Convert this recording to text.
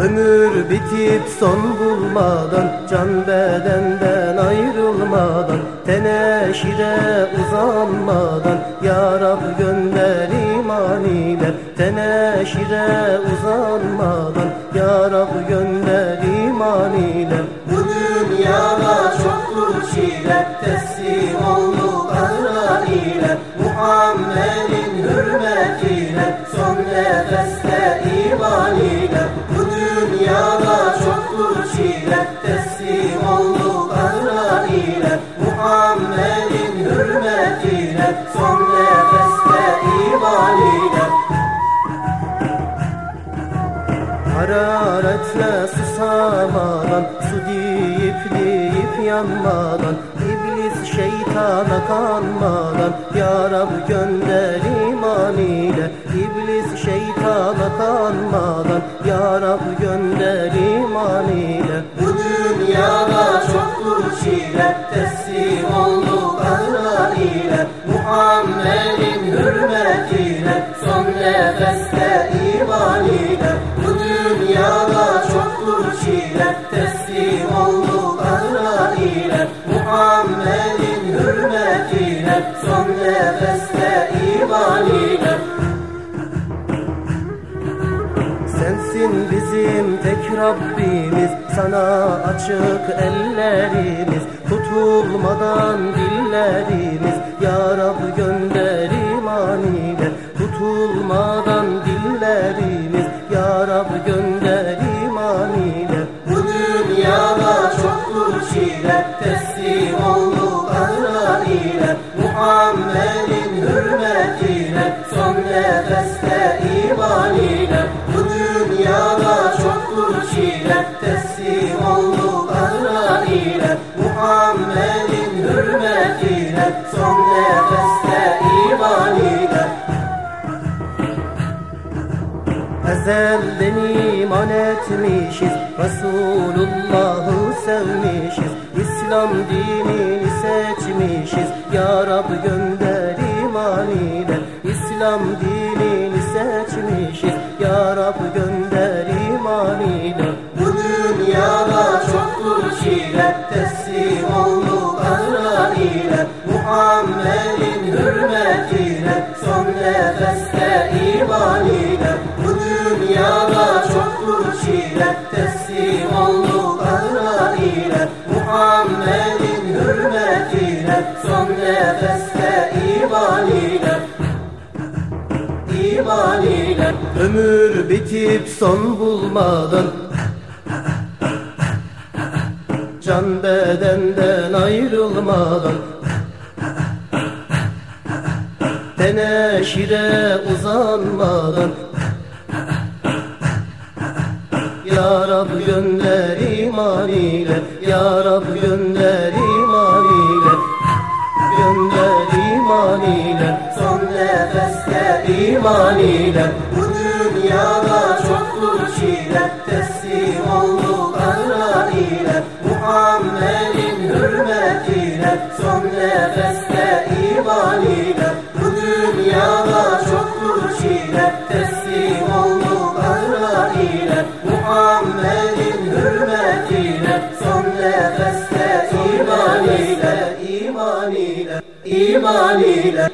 Ömür bitip son bulmadan Can bedenden ayrılmadan Teneşire uzanmadan Ya Rab gönder iman ile Teneşire uzanmadan Ya Rab gönder iman ile. Bu dünyada çoktur çile Teslim olduk hürmetine Son nefeste iman ile Hararetle susamadan Su deyip deyip yanmadan İblis şeytana kanmadan Ya Rab gönder iman ile. İblis şeytana kanmadan Ya Rab gönder iman ile. Bu dünyada çoktur çile Teslim ile Muhammed'in hürmetine Son nefeste iman ile Bu dünyada çoktur çile Teslim olduk azra ile Muhammed'in hürmetine Son nefeste iman ile Sensin bizim tek Rabbimiz Sana açık ellerimiz Tutulmadan dillerimiz Ya Rab gönder iman ile Tutulmadan dillerimiz Ya Rab gönder iman ile Bu dünyada çoktur çile Teslim olduk azra ile Muhammed'in hürmetine Son nefeste iman ile Bu dünyada çoktur çile Teslim olduk azra ile Muhammed'in hürmetine Son nefeste iman ile Ezelden iman etmişiz Resulullah'ı sevmişiz İslam dinini seçmişiz. Ya Rab gönder iman ile İslam dinini seçmişiz. Ya Rab gönder iman ile Son nefeste iman ile Bu dünyada çoktur çile. Teslim olduk azra ile Muhammed'in hürmetine Son nefeste iman ile İman ile. Ömür bitip son bulmadan Can bedenden ayrılmadan Teneşire uzanmadan. Ya Rab gönder iman ile Ya Rab gönder iman ile. Gönder iman ile Son nefeste iman ile. Bu dünyada nefeste iman ile İman ile İman ile